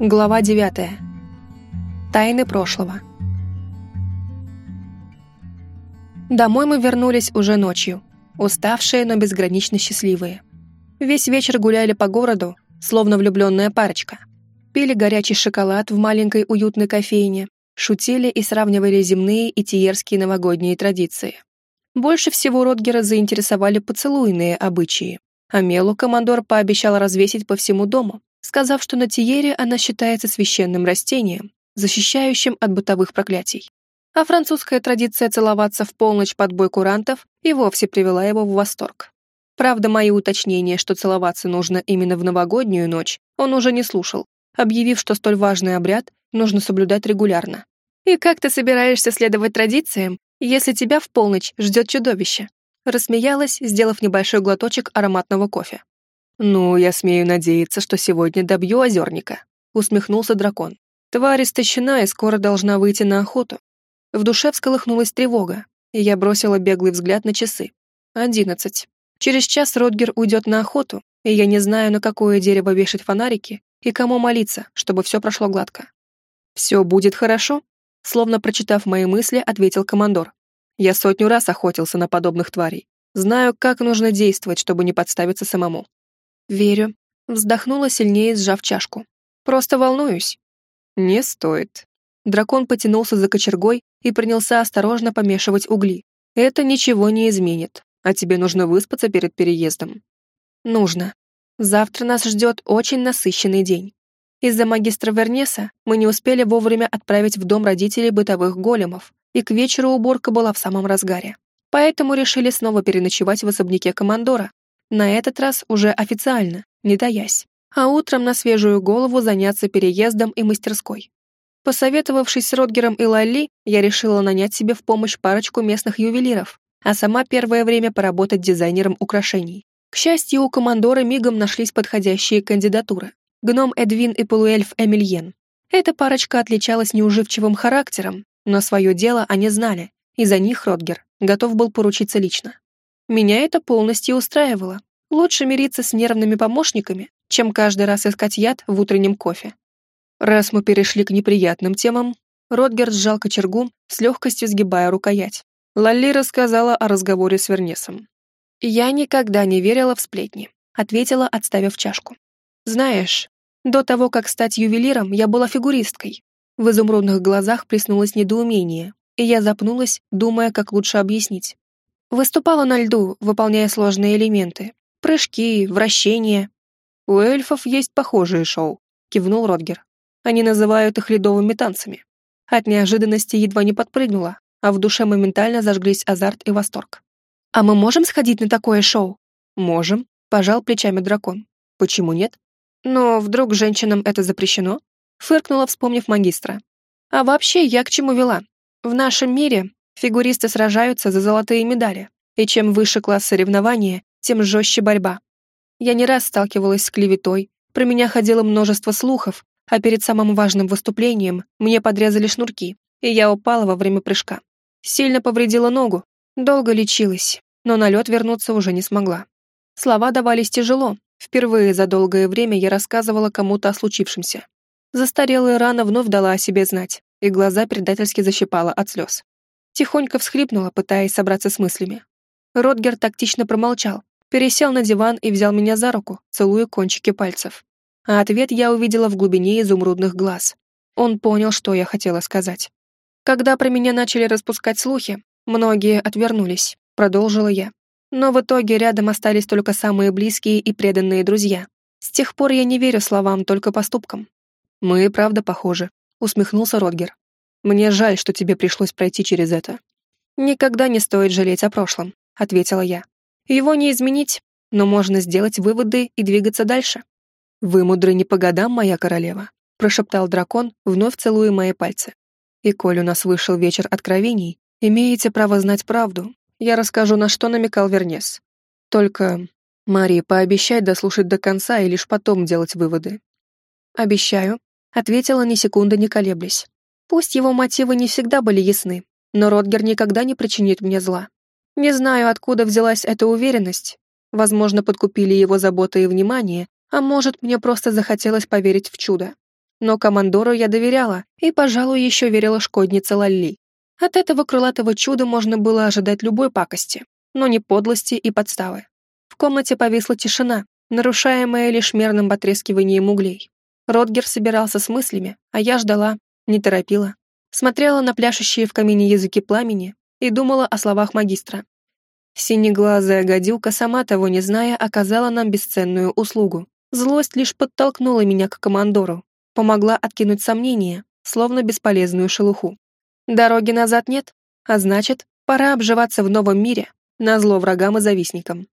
Глава 9. Тайны прошлого. Домой мы вернулись уже ночью, уставшие, но безгранично счастливые. Весь вечер гуляли по городу, словно влюбленная парочка. Пили горячий шоколад в маленькой уютной кофейне, шутили и сравнивали земные и тиерские новогодние традиции. Больше всего Ротгера заинтересовали поцелуйные обычаи, а Мелу командор пообещал развесить по всему дому, сказав, что на Тиере она считается священным растением, защищающим от бытовых проклятий. А французская традиция целоваться в полночь под бой курантов и вовсе привела его в восторг. Правда, мои уточнения, что целоваться нужно именно в новогоднюю ночь, он уже не слушал, объявив, что столь важный обряд нужно соблюдать регулярно. «И как ты собираешься следовать традициям, если тебя в полночь ждет чудовище?» Рассмеялась, сделав небольшой глоточек ароматного кофе. «Ну, я смею надеяться, что сегодня добью озерника», — усмехнулся дракон. «Тварь истощена и скоро должна выйти на охоту». В душе всколыхнулась тревога, и я бросила беглый взгляд на часы. Одиннадцать. Через час Родгер уйдет на охоту, и я не знаю, на какое дерево вешать фонарики и кому молиться, чтобы все прошло гладко. «Все будет хорошо?» Словно прочитав мои мысли, ответил командор. «Я сотню раз охотился на подобных тварей. Знаю, как нужно действовать, чтобы не подставиться самому. «Верю». Вздохнула сильнее, сжав чашку. «Просто волнуюсь». «Не стоит». Дракон потянулся за кочергой и принялся осторожно помешивать угли. «Это ничего не изменит, а тебе нужно выспаться перед переездом». «Нужно. Завтра нас ждет очень насыщенный день. Из-за магистра Вернеса мы не успели вовремя отправить в дом родителей бытовых големов, и к вечеру уборка была в самом разгаре. Поэтому решили снова переночевать в особняке командора, на этот раз уже официально, не таясь. А утром на свежую голову заняться переездом и мастерской. Посоветовавшись с Ротгером и Лалли, я решила нанять себе в помощь парочку местных ювелиров, а сама первое время поработать дизайнером украшений. К счастью, у командора мигом нашлись подходящие кандидатуры. Гном Эдвин и полуэльф Эмильен. Эта парочка отличалась неуживчивым характером, но свое дело они знали, и за них Ротгер готов был поручиться лично. Меня это полностью устраивало. Лучше мириться с нервными помощниками, чем каждый раз искать яд в утреннем кофе. Раз мы перешли к неприятным темам, Ротгер сжал кочергу, с легкостью сгибая рукоять. Лалли рассказала о разговоре с Вернесом. «Я никогда не верила в сплетни», — ответила, отставив чашку. «Знаешь, до того, как стать ювелиром, я была фигуристкой». В изумрудных глазах приснулось недоумение, и я запнулась, думая, как лучше объяснить. Выступала на льду, выполняя сложные элементы. Прыжки, вращения. У эльфов есть похожие шоу, кивнул Родгер. Они называют их ледовыми танцами. От неожиданности едва не подпрыгнула, а в душе моментально зажглись азарт и восторг. «А мы можем сходить на такое шоу?» «Можем», — пожал плечами дракон. «Почему нет?» «Но вдруг женщинам это запрещено?» Фыркнула, вспомнив магистра. «А вообще, я к чему вела? В нашем мире Фигуристы сражаются за золотые медали, и чем выше класс соревнования, тем жестче борьба. Я не раз сталкивалась с клеветой, про меня ходило множество слухов, а перед самым важным выступлением мне подрезали шнурки, и я упала во время прыжка. Сильно повредила ногу, долго лечилась, но на лед вернуться уже не смогла. Слова давались тяжело, впервые за долгое время я рассказывала кому-то о случившемся. Застарелая рана вновь дала о себе знать, и глаза предательски защипала от слез. Тихонько всхлипнула, пытаясь собраться с мыслями. Ротгер тактично промолчал, пересел на диван и взял меня за руку, целуя кончики пальцев. А ответ я увидела в глубине изумрудных глаз. Он понял, что я хотела сказать. Когда про меня начали распускать слухи, многие отвернулись, продолжила я. Но в итоге рядом остались только самые близкие и преданные друзья. С тех пор я не верю словам, только поступкам. Мы правда похожи, усмехнулся Ротгер. Мне жаль, что тебе пришлось пройти через это». «Никогда не стоит жалеть о прошлом», — ответила я. «Его не изменить, но можно сделать выводы и двигаться дальше». «Вы мудры не по годам, моя королева», — прошептал дракон, вновь целуя мои пальцы. «И коль у нас вышел вечер откровений, имеете право знать правду. Я расскажу, на что намекал Вернес. Только, Мария, пообещай дослушать до конца и лишь потом делать выводы». «Обещаю», — ответила ни секунды не колеблясь. Пусть его мотивы не всегда были ясны, но Ротгер никогда не причинит мне зла. Не знаю, откуда взялась эта уверенность. Возможно, подкупили его забота и внимание, а может, мне просто захотелось поверить в чудо. Но командору я доверяла и, пожалуй, еще верила шкоднице Лалли. От этого крылатого чуда можно было ожидать любой пакости, но не подлости и подставы. В комнате повисла тишина, нарушаемая лишь мерным потрескиванием углей. Ротгер собирался с мыслями, а я ждала, не торопила. Смотрела на пляшущие в камине языки пламени и думала о словах магистра. Синеглазая гадюка, сама того не зная, оказала нам бесценную услугу. Злость лишь подтолкнула меня к командору, помогла откинуть сомнения, словно бесполезную шелуху. Дороги назад нет, а значит, пора обживаться в новом мире, назло врагам и завистникам.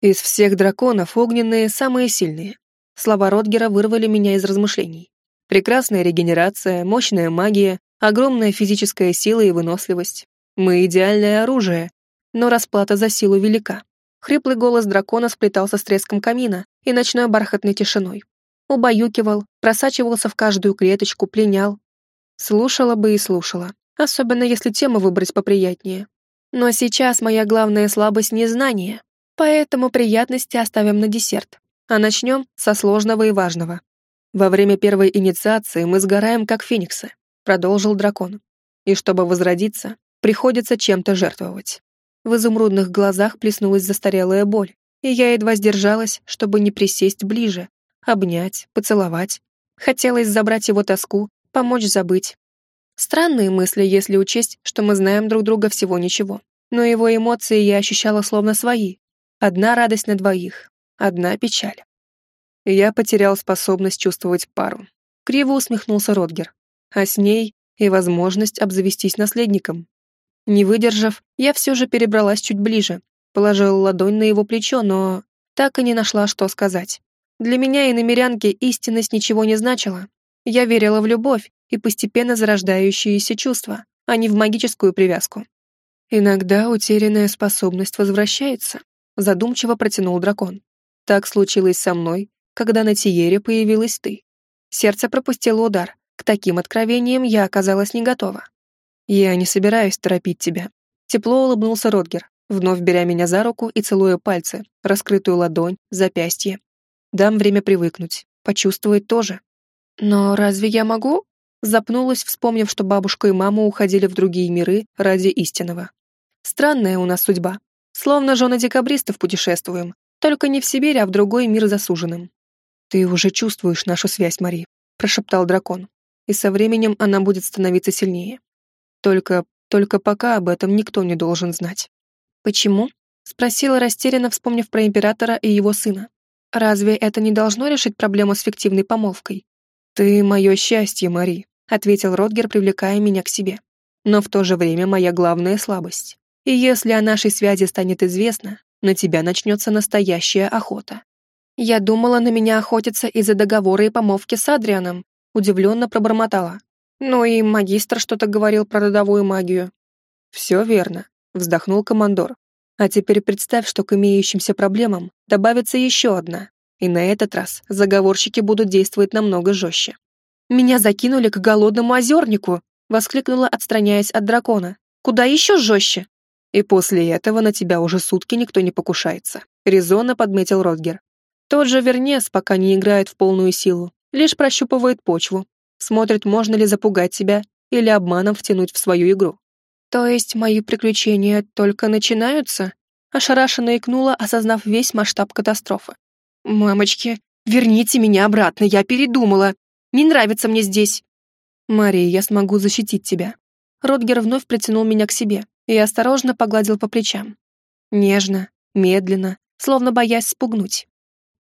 Из всех драконов огненные самые сильные. Слова Ротгера вырвали меня из размышлений. Прекрасная регенерация, мощная магия, огромная физическая сила и выносливость. Мы идеальное оружие, но расплата за силу велика. Хриплый голос дракона сплетался с треском камина и ночной бархатной тишиной. Убаюкивал, просачивался в каждую клеточку, пленял. Слушала бы и слушала, особенно если тему выбрать поприятнее. Но сейчас моя главная слабость — незнание, поэтому приятности оставим на десерт, а начнем со сложного и важного. Во время первой инициации мы сгораем, как фениксы, продолжил дракон. И чтобы возродиться, приходится чем-то жертвовать. В изумрудных глазах плеснулась застарелая боль, и я едва сдержалась, чтобы не присесть ближе, обнять, поцеловать. Хотелось забрать его тоску, помочь забыть. Странные мысли, если учесть, что мы знаем друг друга всего ничего. Но его эмоции я ощущала словно свои. Одна радость на двоих, одна печаль. Я потерял способность чувствовать пару. Криво усмехнулся Родгер. А с ней и возможность обзавестись наследником. Не выдержав, я все же перебралась чуть ближе, положила ладонь на его плечо, но так и не нашла, что сказать. Для меня и намерянки истинность ничего не значила. Я верила в любовь и постепенно зарождающиеся чувства, а не в магическую привязку. Иногда утерянная способность возвращается, задумчиво протянул дракон. Так случилось со мной, когда на Тиере появилась ты. Сердце пропустило удар. К таким откровениям я оказалась не готова. «Я не собираюсь торопить тебя». Тепло улыбнулся Ротгер, вновь беря меня за руку и целуя пальцы, раскрытую ладонь, запястье. Дам время привыкнуть, почувствовать тоже. Но разве я могу? Запнулась, вспомнив, что бабушка и мама уходили в другие миры ради истинного. Странная у нас судьба. Словно жены декабристов путешествуем, только не в Сибирь, а в другой мир засуженным. «Ты уже чувствуешь нашу связь, Мари», — прошептал дракон. «И со временем она будет становиться сильнее. Только, только пока об этом никто не должен знать. Почему? Спросила растерянно, вспомнив про императора и его сына. Разве это не должно решить проблему с фиктивной помолвкой? Ты мое счастье, Мари, ответил Ротгер, привлекая меня к себе. Но в то же время моя главная слабость. И если о нашей связи станет известно, на тебя начнется настоящая охота. Я думала, на меня охотятся из-за договора и помолвки с Адрианом, удивленно пробормотала. Ну и магистр что-то говорил про родовую магию. Все верно, вздохнул командор. А теперь представь, что к имеющимся проблемам добавится еще одна. И на этот раз заговорщики будут действовать намного жестче. «Меня закинули к голодному озернику!» — воскликнула, отстраняясь от дракона. «Куда еще жестче?» «И после этого на тебя уже сутки никто не покушается», — резонно подметил Ротгер. Тот же Вернес пока не играет в полную силу, лишь прощупывает почву, смотрит, можно ли запугать себя или обманом втянуть в свою игру. То есть мои приключения только начинаются? Ошарашенно икнула, осознав весь масштаб катастрофы. «Мамочки, верните меня обратно, я передумала. Не нравится мне здесь». «Мария, я смогу защитить тебя». Ротгер вновь притянул меня к себе и осторожно погладил по плечам. Нежно, медленно, словно боясь спугнуть.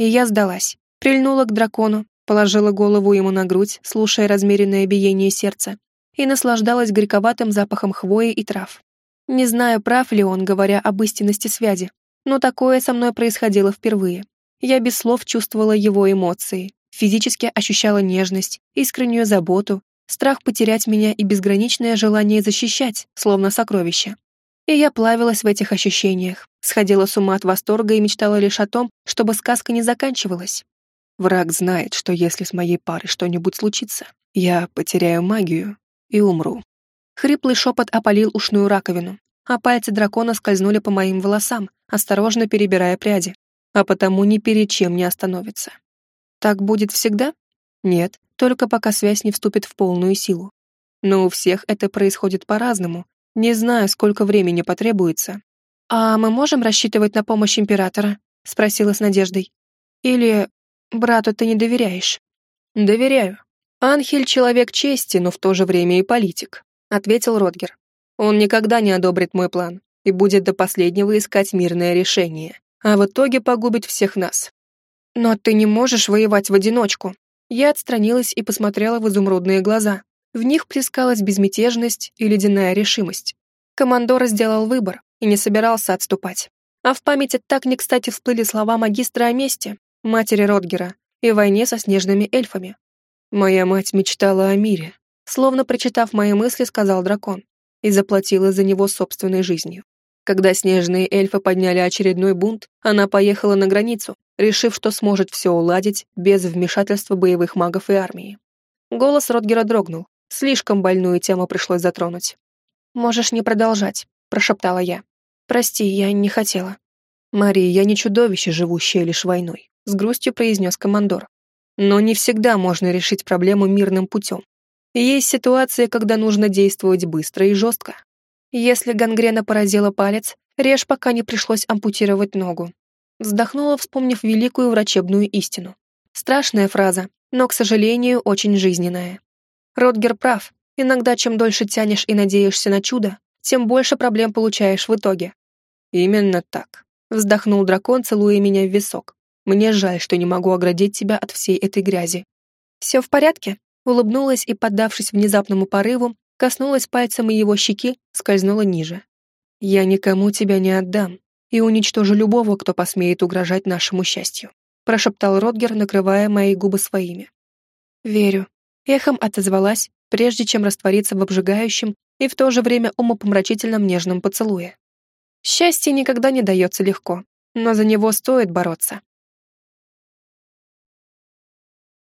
И я сдалась, прильнула к дракону, положила голову ему на грудь, слушая размеренное биение сердца, и наслаждалась горьковатым запахом хвои и трав. Не знаю, прав ли он, говоря об истинности связи, но такое со мной происходило впервые. Я без слов чувствовала его эмоции, физически ощущала нежность, искреннюю заботу, страх потерять меня и безграничное желание защищать, словно сокровище. И я плавилась в этих ощущениях, сходила с ума от восторга и мечтала лишь о том, чтобы сказка не заканчивалась. Враг знает, что если с моей парой что-нибудь случится, я потеряю магию и умру. Хриплый шепот опалил ушную раковину, а пальцы дракона скользнули по моим волосам, осторожно перебирая пряди, а потому ни перед чем не остановится. Так будет всегда? Нет, только пока связь не вступит в полную силу. Но у всех это происходит по-разному. Не знаю, сколько времени потребуется. «А мы можем рассчитывать на помощь императора?» — спросила с надеждой. «Или брату ты не доверяешь?» «Доверяю. Анхель — человек чести, но в то же время и политик», — ответил Родгер. «Он никогда не одобрит мой план и будет до последнего искать мирное решение, а в итоге погубит всех нас». «Но ты не можешь воевать в одиночку». Я отстранилась и посмотрела в изумрудные глаза. В них плескалась безмятежность и ледяная решимость. Командор сделал выбор и не собирался отступать. А в памяти так не кстати всплыли слова магистра о месте, матери Родгера, и войне со снежными эльфами. «Моя мать мечтала о мире», словно прочитав мои мысли, сказал дракон, и заплатила за него собственной жизнью. Когда снежные эльфы подняли очередной бунт, она поехала на границу, решив, что сможет все уладить без вмешательства боевых магов и армии. Голос Ротгера дрогнул, слишком больную тему пришлось затронуть. «Можешь не продолжать», — прошептала я. «Прости, я не хотела». «Мария, я не чудовище, живущее лишь войной», — с грустью произнес командор. «Но не всегда можно решить проблему мирным путем. Есть ситуации, когда нужно действовать быстро и жестко. Если гангрена поразила палец, режь пока не пришлось ампутировать ногу. Вздохнула, вспомнив великую врачебную истину. Страшная фраза, но, к сожалению, очень жизненная. Ротгер прав. Иногда, чем дольше тянешь и надеешься на чудо, тем больше проблем получаешь в итоге. «Именно так», — вздохнул дракон, целуя меня в висок. «Мне жаль, что не могу оградить тебя от всей этой грязи». «Все в порядке?» Улыбнулась и, поддавшись внезапному порыву, коснулась пальцем его щеки, скользнула ниже. «Я никому тебя не отдам и уничтожу любого, кто посмеет угрожать нашему счастью», прошептал Ротгер, накрывая мои губы своими. «Верю», — эхом отозвалась, прежде чем раствориться в обжигающем и в то же время умопомрачительном нежном поцелуе. Счастье никогда не дается легко, но за него стоит бороться.